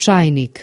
čajnik.